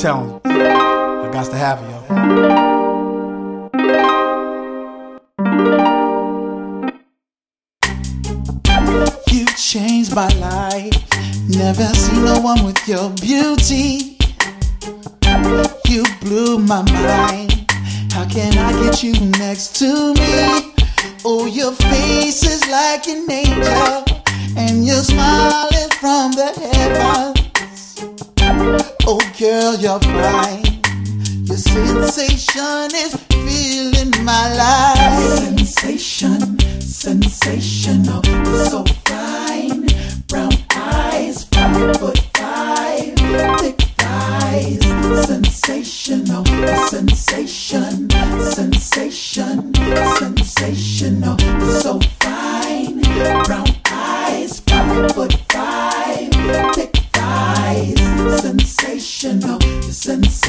telling I got to have you, yo. You changed my life. Never seen no one with your beauty. You blew my mind. How can I get you next to me? Oh, your face is like an angel, and you're smiling girl, you're fine. Your sensation is filling my life. Sensation, sensational, so fine. Brown eyes, five foot five, thick thighs. Sensational, sensation, sensation,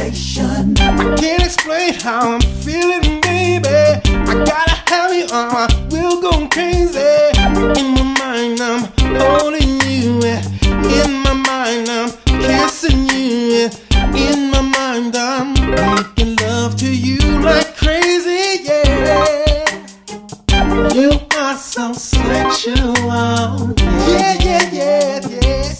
sensation. I can't explain how I'm feeling, baby. I gotta have you on my wheel going crazy. In my mind, I'm holding you. In my mind, I'm kissing you. In my mind, I'm making love to you like crazy, yeah. You are so sexual. Yeah, yeah, yeah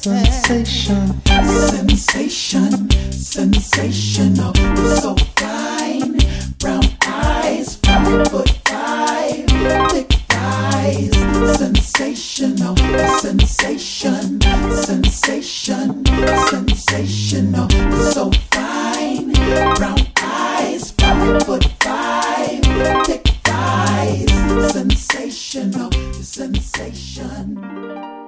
sensation, sensation, sensational. So fine, brown eyes, five foot five, thick thighs, sensational, sensation, sensation, sensational. So fine, brown eyes, five foot five, thick thighs, sensational, sensation.